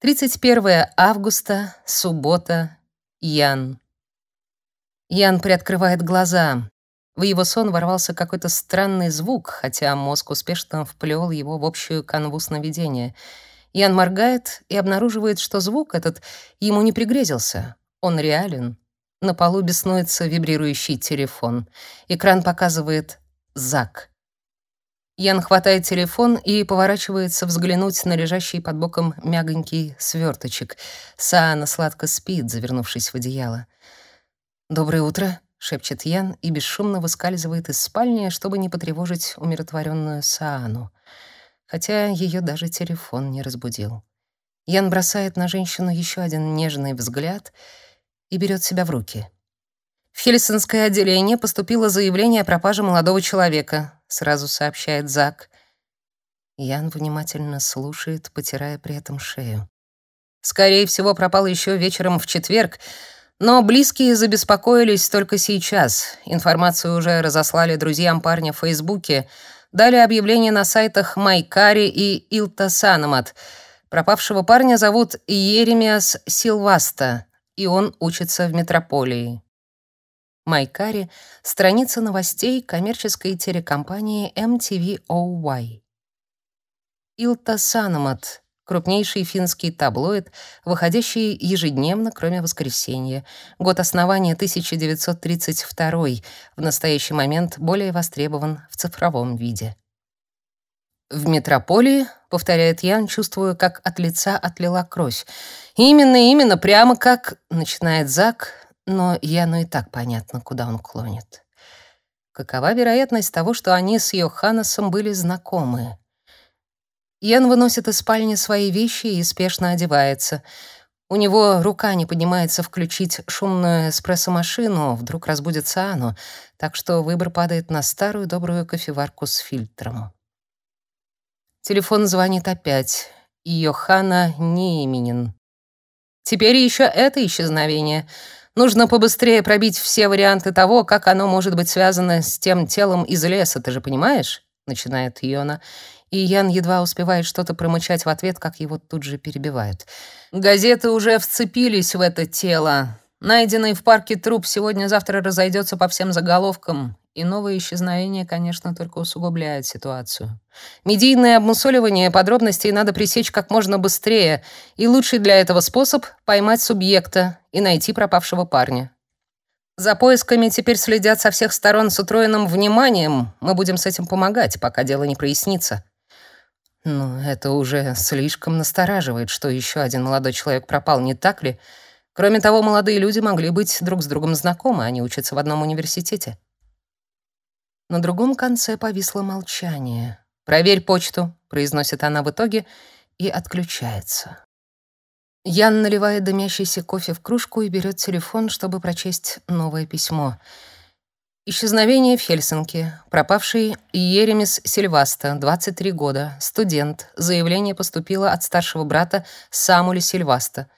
31 августа, суббота, Ян. Ян приоткрывает глаза. В его сон ворвался какой-то странный звук, хотя мозг успешно вплел его в общую канву сновидения. Ян моргает и обнаруживает, что звук этот ему не пригрезился. Он реален. На полу беснуется вибрирующий телефон. Экран показывает «Зак». Ян хватает телефон и поворачивается взглянуть на лежащий под боком мягонький сверточек. Саана сладко спит, завернувшись в одеяло. «Доброе утро», — шепчет Ян и бесшумно выскальзывает из спальни, чтобы не потревожить умиротворенную Саану. Хотя ее даже телефон не разбудил. Ян бросает на женщину еще один нежный взгляд и берет себя в руки. В Хельсинское отделение поступило заявление о пропаже молодого человека сразу сообщает Зак. Ян внимательно слушает, потирая при этом шею. Скорее всего, пропал еще вечером в четверг, но близкие забеспокоились только сейчас. Информацию уже разослали друзьям парня в Фейсбуке, дали объявление на сайтах Майкари и Илтасанамат. Пропавшего парня зовут Еремиас Силваста, и он учится в метрополии. Майкари — страница новостей коммерческой телекомпании MTV-OY. Илта Санамат — крупнейший финский таблоид, выходящий ежедневно, кроме воскресенья. Год основания 1932, в настоящий момент более востребован в цифровом виде. «В метрополии», — повторяет Ян, чувствуя, как от лица отлила кровь. «Именно, именно, прямо как...» — начинает Зак, но Яну и так понятно, куда он клонит. Какова вероятность того, что они с Йоханнесом были знакомы? Ян выносит из спальни свои вещи и спешно одевается. У него рука не поднимается включить шумную эспрессо-машину, вдруг разбудится Ану, так что выбор падает на старую добрую кофеварку с фильтром. Телефон звонит опять. Йохана не именен. Теперь еще это исчезновение — Нужно побыстрее пробить все варианты того, как оно может быть связано с тем телом из леса, ты же понимаешь? начинает Йона, и Ян едва успевает что-то промычать в ответ, как его тут же перебивают. Газеты уже вцепились в это тело. Найденный в парке труп сегодня-завтра разойдется по всем заголовкам, и новое исчезновение, конечно, только усугубляет ситуацию. Медийное обмусоливание подробностей надо пресечь как можно быстрее, и лучший для этого способ — поймать субъекта и найти пропавшего парня. За поисками теперь следят со всех сторон с утроенным вниманием. Мы будем с этим помогать, пока дело не прояснится. Но это уже слишком настораживает, что еще один молодой человек пропал, не так ли? Кроме того, молодые люди могли быть друг с другом знакомы, они учатся в одном университете. На другом конце повисло молчание. «Проверь почту», — произносит она в итоге и отключается. Ян наливает дымящийся кофе в кружку и берет телефон, чтобы прочесть новое письмо. Исчезновение в Хельсинки. Пропавший Еремис Сильваста, 23 года, студент. Заявление поступило от старшего брата Самуля Сильваста.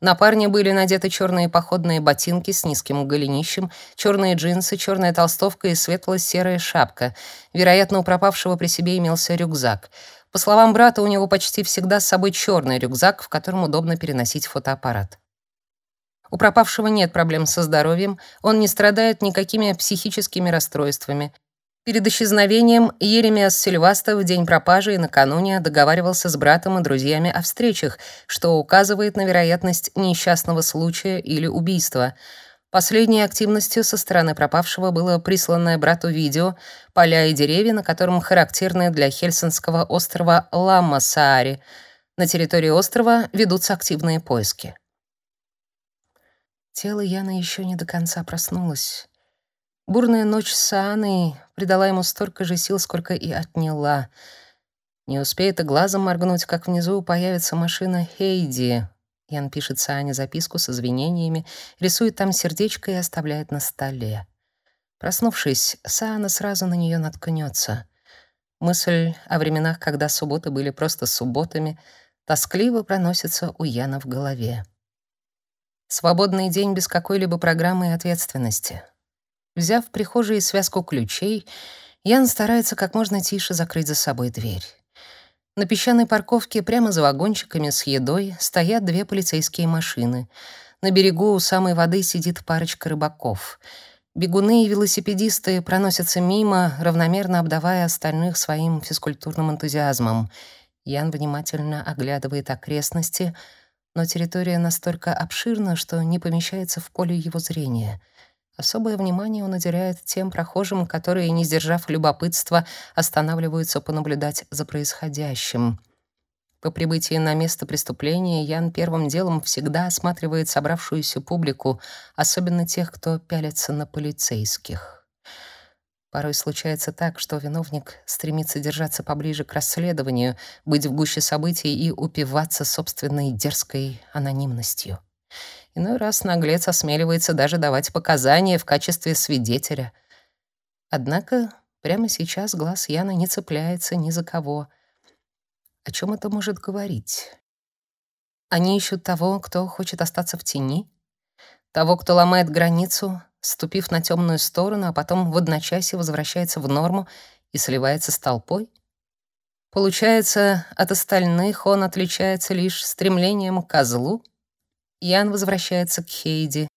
На парне были надеты черные походные ботинки с низким голенищем, черные джинсы, черная толстовка и светло-серая шапка. Вероятно, у пропавшего при себе имелся рюкзак. По словам брата, у него почти всегда с собой черный рюкзак, в котором удобно переносить фотоаппарат. У пропавшего нет проблем со здоровьем, он не страдает никакими психическими расстройствами. Перед исчезновением Еремиас Сильваста в день пропажи и накануне договаривался с братом и друзьями о встречах, что указывает на вероятность несчастного случая или убийства. Последней активностью со стороны пропавшего было присланное брату видео поля и деревья, на котором характерны для Хельсинского острова Ламма-Саари. На территории острова ведутся активные поиски. Тело Яны еще не до конца проснулось. Бурная ночь с Анной придала ему столько же сил, сколько и отняла. Не успеет и глазом моргнуть, как внизу появится машина Хейди. Ян пишет Саане записку с извинениями, рисует там сердечко и оставляет на столе. Проснувшись, Саана сразу на нее наткнется. Мысль о временах, когда субботы были просто субботами, тоскливо проносится у Яна в голове. Свободный день без какой-либо программы и ответственности. Взяв в прихожей связку ключей, Ян старается как можно тише закрыть за собой дверь. На песчаной парковке прямо за вагончиками с едой стоят две полицейские машины. На берегу у самой воды сидит парочка рыбаков. Бегуны и велосипедисты проносятся мимо, равномерно обдавая остальных своим физкультурным энтузиазмом. Ян внимательно оглядывает окрестности, но территория настолько обширна, что не помещается в поле его зрения — Особое внимание он уделяет тем прохожим, которые, не сдержав любопытства, останавливаются понаблюдать за происходящим. По прибытии на место преступления Ян первым делом всегда осматривает собравшуюся публику, особенно тех, кто пялится на полицейских. Порой случается так, что виновник стремится держаться поближе к расследованию, быть в гуще событий и упиваться собственной дерзкой анонимностью. Иной раз наглец осмеливается даже давать показания в качестве свидетеля. Однако прямо сейчас глаз Яна не цепляется ни за кого. О чем это может говорить? Они ищут того, кто хочет остаться в тени, того, кто ломает границу, ступив на темную сторону, а потом в одночасье возвращается в норму и сливается с толпой? Получается, от остальных он отличается лишь стремлением к козлу? Ян возвращается к Хейди.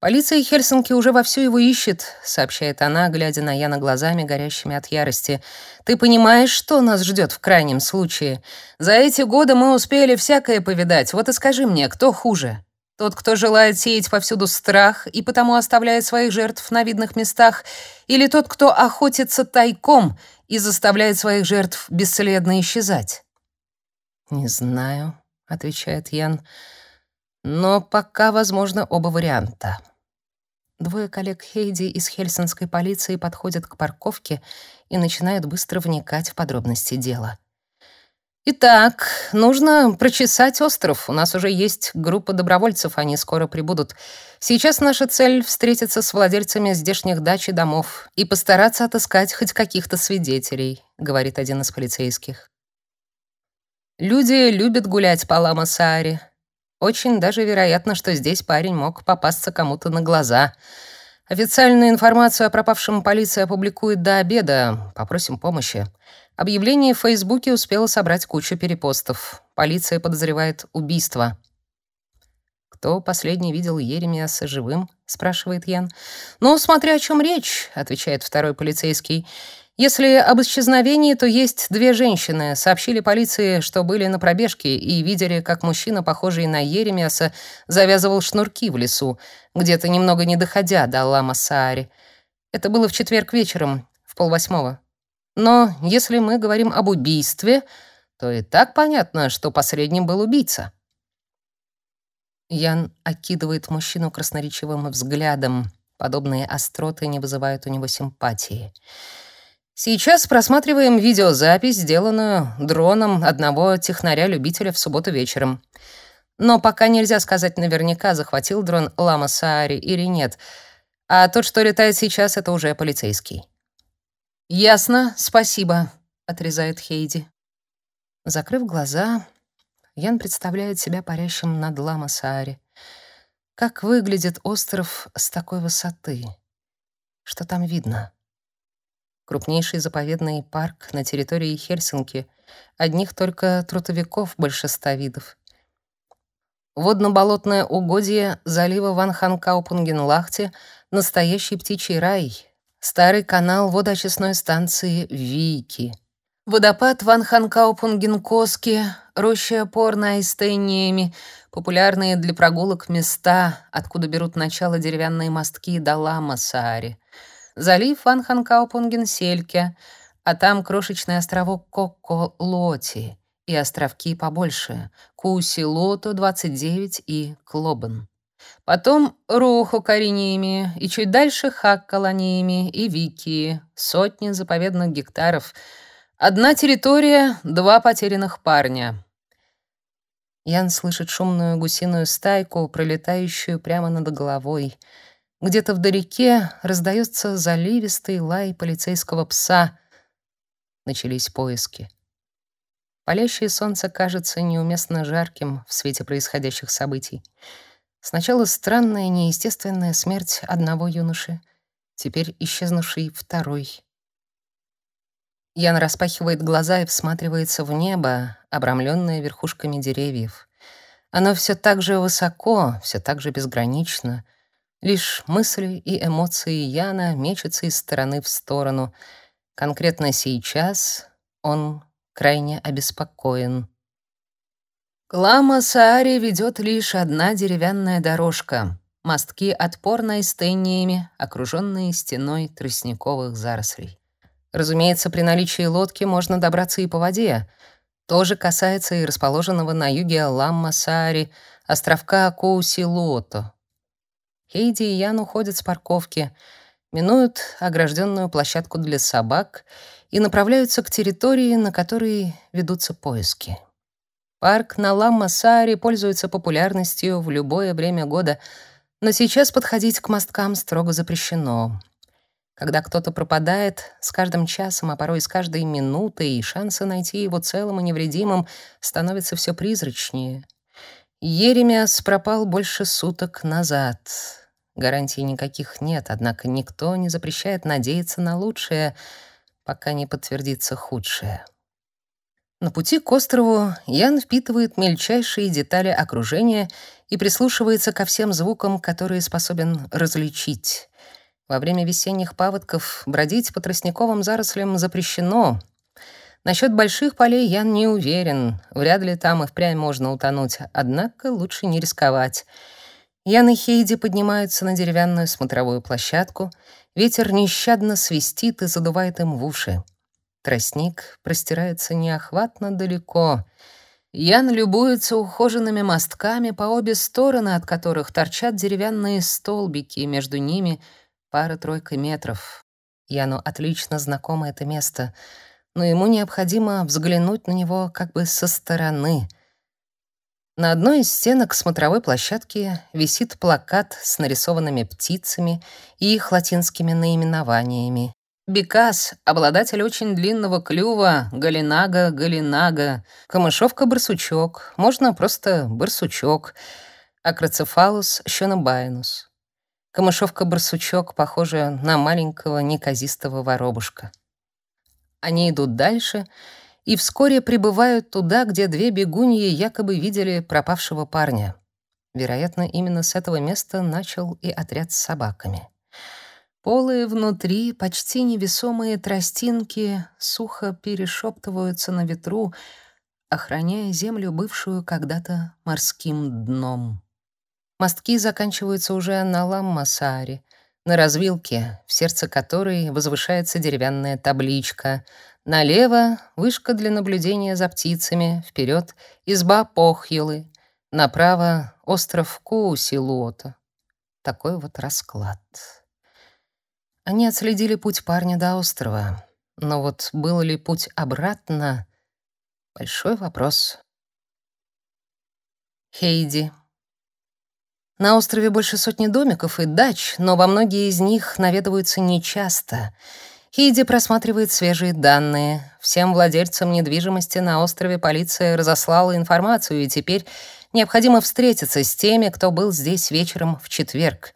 «Полиция Хельсинки уже вовсю его ищет», — сообщает она, глядя на Яна глазами, горящими от ярости. «Ты понимаешь, что нас ждет в крайнем случае? За эти годы мы успели всякое повидать. Вот и скажи мне, кто хуже? Тот, кто желает сеять повсюду страх и потому оставляет своих жертв на видных местах, или тот, кто охотится тайком и заставляет своих жертв бесследно исчезать?» «Не знаю», — отвечает Ян. Но пока возможно оба варианта. Двое коллег Хейди из хельсинской полиции подходят к парковке и начинают быстро вникать в подробности дела. Итак, нужно прочесать остров. У нас уже есть группа добровольцев, они скоро прибудут. Сейчас наша цель встретиться с владельцами здешних дач и домов и постараться отыскать хоть каких-то свидетелей, говорит один из полицейских. Люди любят гулять по Лама-Сааре. Очень даже вероятно, что здесь парень мог попасться кому-то на глаза. Официальную информацию о пропавшем полиция опубликует до обеда. Попросим помощи. Объявление в Фейсбуке успело собрать кучу перепостов. Полиция подозревает убийство. «Кто последний видел Еремиаса живым?» — спрашивает Ян. «Ну, смотря о чем речь», — отвечает второй полицейский. Если об исчезновении, то есть две женщины. Сообщили полиции, что были на пробежке и видели, как мужчина, похожий на Еремиаса, завязывал шнурки в лесу, где-то немного не доходя до Лама-Саари. Это было в четверг вечером, в полвосьмого. Но если мы говорим об убийстве, то и так понятно, что последним был убийца. Ян окидывает мужчину красноречивым взглядом. Подобные остроты не вызывают у него симпатии. Сейчас просматриваем видеозапись, сделанную дроном одного технаря-любителя в субботу вечером. Но пока нельзя сказать наверняка, захватил дрон Лама Саари или нет. А тот, что летает сейчас, это уже полицейский. «Ясно, спасибо», — отрезает Хейди. Закрыв глаза, Ян представляет себя парящим над Лама Саари. Как выглядит остров с такой высоты? Что там видно? Крупнейший заповедный парк на территории Хельсинки. Одних только трутовиков больше ста видов. Водно-болотное угодье залива Ванханкаупунген-Лахте — настоящий птичий рай. Старый канал водоочистной станции Виикки. Водопад Ванханкаупунген-Коски, роща Порнайстейниеми — популярные для прогулок места, откуда берут начало деревянные мостки до Лама-Саари — залив Ван Ханкаупунген-Сельке, а там крошечный островок Кокко-Лоти и островки побольше — Куси-Лото, 29 и Клобен. Потом Руху Кариниями и чуть дальше Хаккаланиями и Вики, сотни заповедных гектаров. Одна территория, два потерянных парня. Ян слышит шумную гусиную стайку, пролетающую прямо над головой — где-то вдалеке раздается заливистый лай полицейского пса. Начались поиски. Палящее солнце кажется неуместно жарким в свете происходящих событий. Сначала странная, неестественная смерть одного юноши, теперь исчезнувший второй. Ян распахивает глаза и всматривается в небо, обрамленное верхушками деревьев. Оно все так же высоко, все так же безгранично. Лишь мысли и эмоции Яна мечутся из стороны в сторону. Конкретно сейчас он крайне обеспокоен. К Лама-Сааре ведет лишь одна деревянная дорожка. Мостки отпорной с тенниями, окруженные стеной тростниковых зарослей. Разумеется, при наличии лодки можно добраться и по воде. То же касается и расположенного на юге Ламма-Саари островка Коуси-Луото. Хейди и Ян уходят с парковки, минуют огражденную площадку для собак и направляются к территории, на которой ведутся поиски. Парк на Ламма-Саари пользуется популярностью в любое время года, но сейчас подходить к мосткам строго запрещено. Когда кто-то пропадает, с каждым часом, а порой с каждой минутой, шансы найти его целым и невредимым становятся все призрачнее. Еремиас пропал больше суток назад. Гарантий никаких нет, однако никто не запрещает надеяться на лучшее, пока не подтвердится худшее. На пути к острову Ян впитывает мельчайшие детали окружения и прислушивается ко всем звукам, которые способен различить. Во время весенних паводков бродить по тростниковым зарослям запрещено. Насчет больших полей Ян не уверен. Вряд ли там и впрямь можно утонуть. Однако лучше не рисковать. Ян и Хейди поднимаются на деревянную смотровую площадку. Ветер нещадно свистит и задувает им в уши. Тростник простирается неохватно далеко. Ян любуется ухоженными мостками, по обе стороны от которых торчат деревянные столбики, и между ними — пара-тройка метров. Яну отлично знакомо это место, но ему необходимо взглянуть на него как бы со стороны. На одной из стенок смотровой площадки висит плакат с нарисованными птицами и их латинскими наименованиями. Бекас — обладатель очень длинного клюва, галинага, галинага, камышовка-барсучок, можно просто барсучок, акроцефалус щенобайнус. Камышовка-барсучок похожа на маленького неказистого воробушка. Они идут дальше и вскоре прибывают туда, где две бегуньи якобы видели пропавшего парня. Вероятно, именно с этого места начал и отряд с собаками. Полые внутри, почти невесомые тростинки сухо перешептываются на ветру, охраняя землю, бывшую когда-то морским дном. Мостки заканчиваются уже на Ламмасааре, на развилке, в сердце которой возвышается деревянная табличка. Налево — вышка для наблюдения за птицами, вперед — изба Похьелы, направо — остров Куусилуота. Такой вот расклад. Они отследили путь парня до острова, но вот был ли путь обратно — большой вопрос. Хейди на острове больше сотни домиков и дач, но во многие из них наведываются нечасто. Хиди просматривает свежие данные. Всем владельцам недвижимости на острове полиция разослала информацию, и теперь необходимо встретиться с теми, кто был здесь вечером в четверг.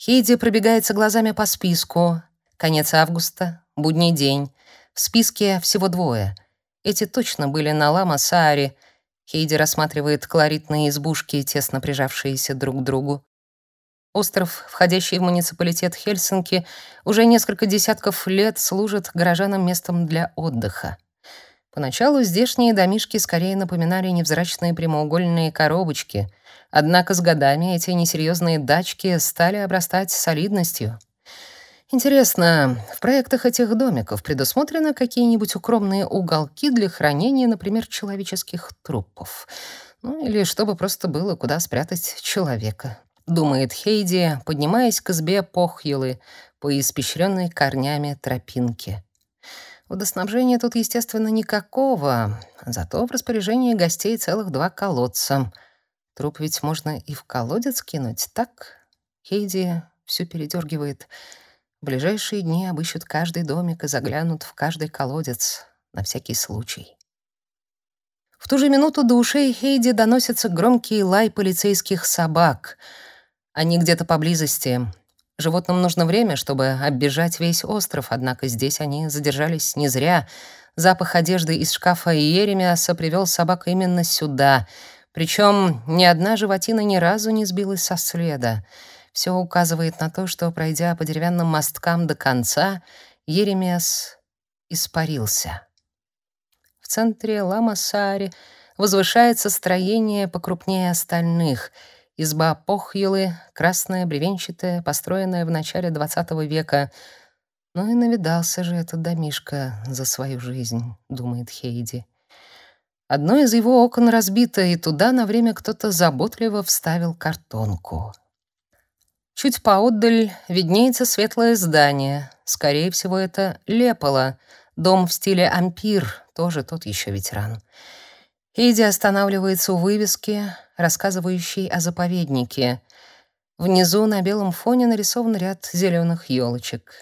Хиди пробегается глазами по списку. Конец августа, будний день. В списке всего двое. Эти точно были на Лама-Сааре — Хейди рассматривает колоритные избушки, тесно прижавшиеся друг к другу. Остров, входящий в муниципалитет Хельсинки, уже несколько десятков лет служит горожанам местом для отдыха. Поначалу здешние домишки скорее напоминали невзрачные прямоугольные коробочки, однако с годами эти несерьезные дачки стали обрастать солидностью — Интересно, в проектах этих домиков предусмотрены какие-нибудь укромные уголки для хранения, например, человеческих трупов? Ну или чтобы просто было куда спрятать человека, думает Хейди, поднимаясь к избе Похьелы по испещренной корнями тропинке. Водоснабжения тут, естественно, никакого, зато в распоряжении гостей целых два колодца. Труп ведь можно и в колодец кинуть, так? Хейди все передергивает. В ближайшие дни обыщут каждый домик и заглянут в каждый колодец на всякий случай. В ту же минуту до ушей Хейди доносится громкий лай полицейских собак. Они где-то поблизости. Животным нужно время, чтобы оббежать весь остров, однако здесь они задержались не зря. Запах одежды из шкафа Иеремиаса привел собак именно сюда. Причем ни одна животина ни разу не сбилась со следа. Все указывает на то, что, пройдя по деревянным мосткам до конца, Еремиас испарился. В центре Ламасари возвышается строение покрупнее остальных — Изба Похьелы, красная, бревенчатая, построенная в начале XX века. Ну и навидался же этот домишка за свою жизнь, думает Хейди. Одно из его окон разбито, и туда на время кто-то заботливо вставил картонку. Чуть поотдаль виднеется светлое здание. Скорее всего, это Лепола, дом в стиле ампир, тоже тот еще ветеран. Хейди останавливается у вывески, рассказывающей о заповеднике. Внизу на белом фоне нарисован ряд зеленых елочек.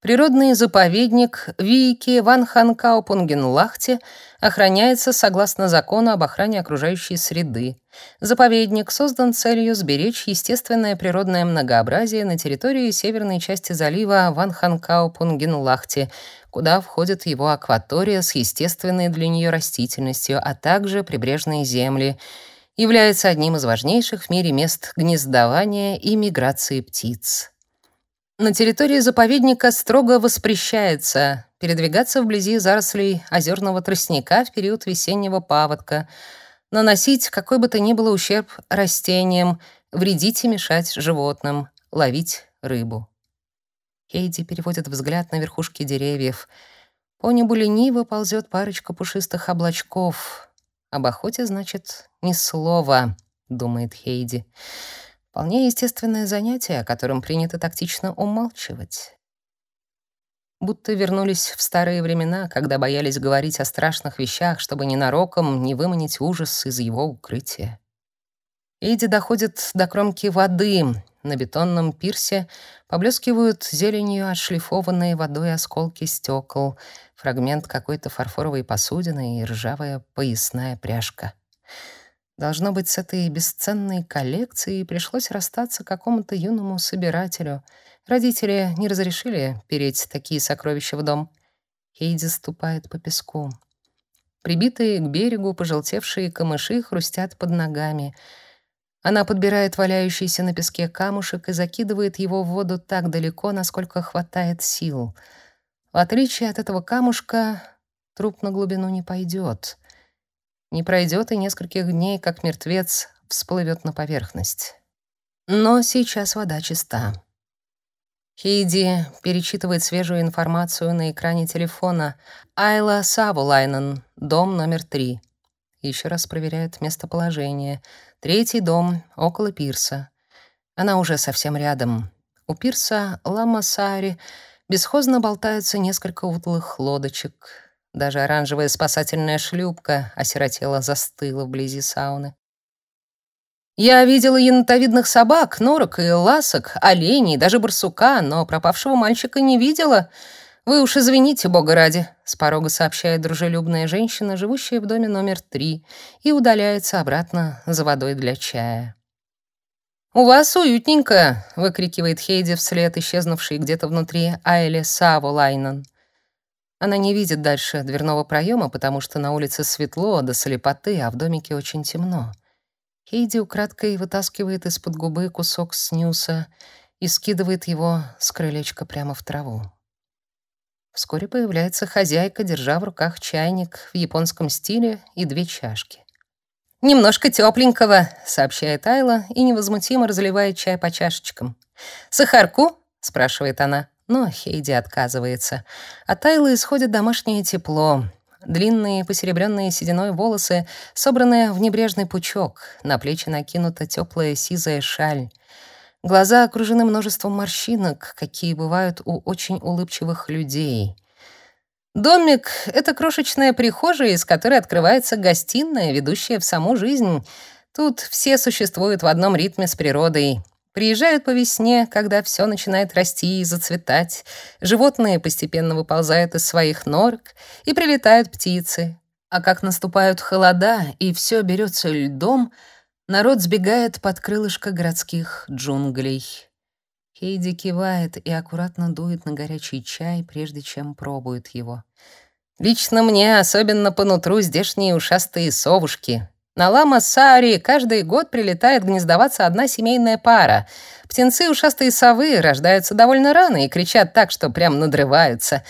Природный заповедник Вики Ванханкаупунгенлахте охраняется согласно закону об охране окружающей среды. Заповедник создан целью сберечь естественное природное многообразие на территории северной части залива Ванханкаупунгенлахте, куда входит его акватория с естественной для нее растительностью, а также прибрежные земли, является одним из важнейших в мире мест гнездования и миграции птиц. На территории заповедника строго воспрещается передвигаться вблизи зарослей озерного тростника в период весеннего паводка, наносить какой бы то ни было ущерб растениям, вредить и мешать животным, ловить рыбу. Хейди переводит взгляд на верхушки деревьев. По небу лениво ползет парочка пушистых облачков. Об охоте, значит, ни слова, думает Хейди. Вполне естественное занятие, о котором принято тактично умалчивать. Будто вернулись в старые времена, когда боялись говорить о страшных вещах, чтобы ненароком не выманить ужас из его укрытия. Эйди доходит до кромки воды. На бетонном пирсе поблескивают зеленью отшлифованные водой осколки стекол, фрагмент какой-то фарфоровой посудины и ржавая поясная пряжка. Должно быть, с этой бесценной коллекцией пришлось расстаться какому-то юному собирателю. Родители не разрешили переть такие сокровища в дом. Хейди ступает по песку. Прибитые к берегу пожелтевшие камыши хрустят под ногами. Она подбирает валяющийся на песке камушек и закидывает его в воду так далеко, насколько хватает сил. В отличие от этого камушка, труп на глубину не пойдет. Не пройдет и нескольких дней, как мертвец всплывет на поверхность. Но сейчас вода чиста. Хейди перечитывает свежую информацию на экране телефона. Айла Савулайнен, дом номер три. Еще раз проверяет местоположение. Третий дом, около пирса. Она уже совсем рядом. У пирса Ламасари бесхозно болтаются несколько утлых лодочек. Даже оранжевая спасательная шлюпка осиротела застыла вблизи сауны. Я видела енотовидных собак, норок и ласок, оленей, даже барсука, но пропавшего мальчика не видела. Вы уж извините, бога ради, с порога сообщает дружелюбная женщина, живущая в доме номер три, и удаляется обратно за водой для чая. «У вас уютненько!» — выкрикивает Хейди вслед исчезнувшей где-то внутри Айле Саволайнен. Она не видит дальше дверного проема, потому что на улице светло до слепоты, а в домике очень темно. Хейди украдкой вытаскивает из-под губы кусок снюса и скидывает его с крылечка прямо в траву. Вскоре появляется хозяйка, держа в руках чайник в японском стиле и две чашки. «Немножко тепленького», — сообщает Айла и невозмутимо разливает чай по чашечкам. «Сахарку?» — спрашивает она но Хейди отказывается. От Тайлы исходит домашнее тепло. Длинные, посеребренные сединой волосы, собранные в небрежный пучок, на плечи накинута теплая сизая шаль. Глаза окружены множеством морщинок, какие бывают у очень улыбчивых людей. Домик — это крошечная прихожая, из которой открывается гостиная, ведущая в саму жизнь. Тут все существуют в одном ритме с природой. Приезжают по весне, когда все начинает расти и зацветать. Животные постепенно выползают из своих норок, и прилетают птицы. А как наступают холода, и все берется льдом, народ сбегает под крылышко городских джунглей. Хейди кивает и аккуратно дует на горячий чай, прежде чем пробует его. Лично мне особенно по нутру здешние ушастые совушки. На Лама-Саари каждый год прилетает гнездоваться одна семейная пара. Птенцы ушастые совы рождаются довольно рано и кричат так, что прям надрываются.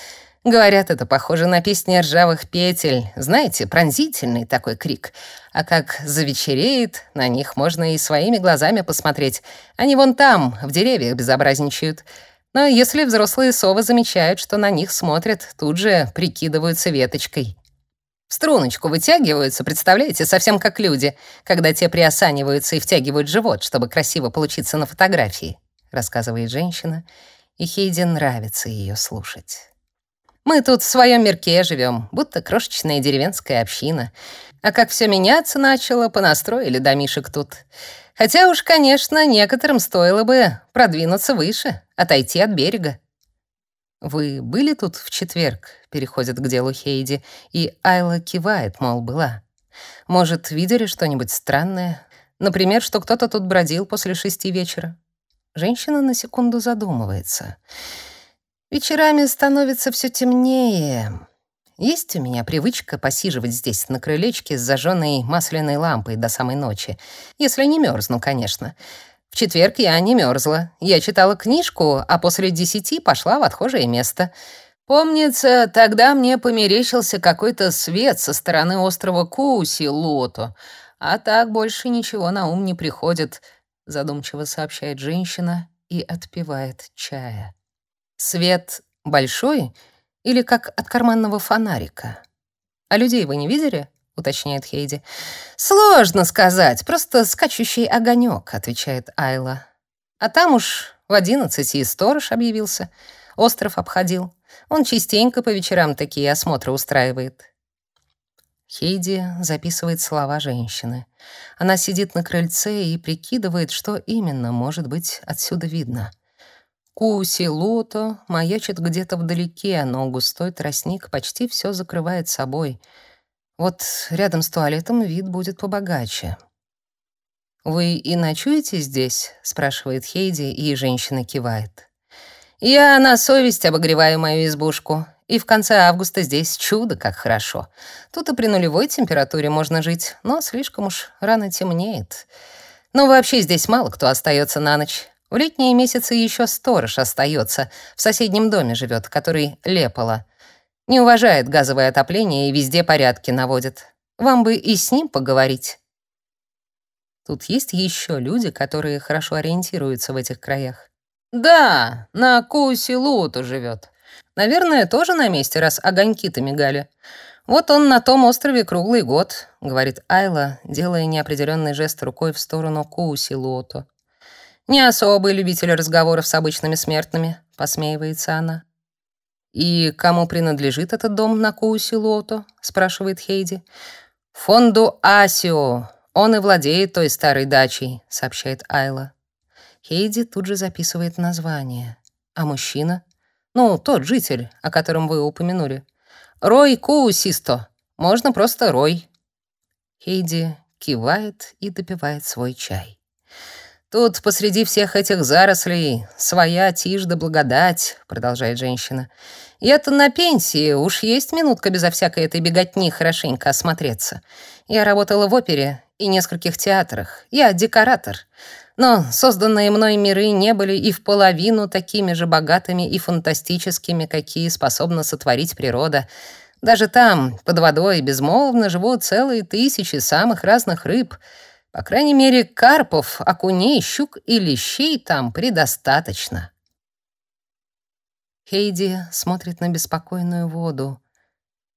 Говорят, это похоже на песни ржавых петель. Знаете, пронзительный такой крик. А как завечереет, на них можно и своими глазами посмотреть. Они вон там, в деревьях, безобразничают. Но если взрослые совы замечают, что на них смотрят, тут же прикидываются веточкой. В струночку вытягиваются, представляете, совсем как люди, когда те приосаниваются и втягивают живот, чтобы красиво получиться на фотографии, рассказывает женщина, и Хейди нравится ее слушать. Мы тут в своем мирке живем, будто крошечная деревенская община. А как все меняться начало, понастроили домишек тут. Хотя уж, конечно, некоторым стоило бы продвинуться выше, отойти от берега. «Вы были тут в четверг?» — переходит к делу Хейди, и Айла кивает, мол, была. «Может, видели что-нибудь странное? Например, что кто-то тут бродил после шести вечера?» Женщина на секунду задумывается. «Вечерами становится все темнее. Есть у меня привычка посиживать здесь на крылечке с зажженной масляной лампой до самой ночи, если не мерзну, конечно. В четверг я не мерзла. Я читала книжку, а после десяти пошла в отхожее место. Помнится, тогда мне померещился какой-то свет со стороны острова Куси, Лото. А так больше ничего на ум не приходит, задумчиво сообщает женщина и отпивает чая. Свет большой или как от карманного фонарика? А людей вы не видели? Уточняет Хейди. Сложно сказать, просто скачущий огонек, отвечает Айла. А там уж в одиннадцати и сторож объявился, остров обходил. Он частенько по вечерам такие осмотры устраивает. Хейди записывает слова женщины. Она сидит на крыльце и прикидывает, что именно может быть отсюда видно. Куси Лото маячит где-то вдалеке, но густой тростник почти все закрывает собой. Вот рядом с туалетом вид будет побогаче. «Вы и ночуете здесь?» — спрашивает Хейди, и женщина кивает. «Я на совесть обогреваю мою избушку, и в конце августа здесь чудо как хорошо. Тут и при нулевой температуре можно жить, но слишком уж рано темнеет. Но вообще здесь мало кто остается на ночь. В летние месяцы еще сторож остается, в соседнем доме живет, который лепала. Не уважает газовое отопление и везде порядки наводит. Вам бы и с ним поговорить. Тут есть еще люди, которые хорошо ориентируются в этих краях. Да, на Куси-Луту живет. Наверное, тоже на месте, раз огоньки-то мигали. Вот он на том острове круглый год, говорит Айла, делая неопределенный жест рукой в сторону Куси-Луту. Не особый любитель разговоров с обычными смертными, посмеивается она. И кому принадлежит этот дом на Куусилото? спрашивает Хейди. Фонду Асио. Он и владеет той старой дачей, сообщает Айла. Хейди тут же записывает название. А мужчина? Ну, тот житель, о котором вы упомянули. Рой Куусисто. Можно просто Рой. Хейди кивает и допивает свой чай. Тут посреди всех этих зарослей своя тишь да благодать, продолжает женщина. Я-то на пенсии, уж есть минутка безо всякой этой беготни хорошенько осмотреться. Я работала в опере и нескольких театрах. Я декоратор. Но созданные мной миры не были и в половину такими же богатыми и фантастическими, какие способна сотворить природа. Даже там, под водой, безмолвно живут целые тысячи самых разных рыб — по крайней мере, карпов, окуней, щук и лещей там предостаточно. Хейди смотрит на беспокойную воду.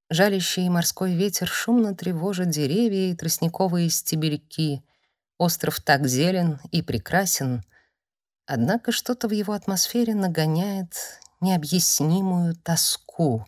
Жалящий морской ветер шумно тревожит деревья и тростниковые стебельки. Остров так зелен и прекрасен, однако что-то в его атмосфере нагоняет необъяснимую тоску.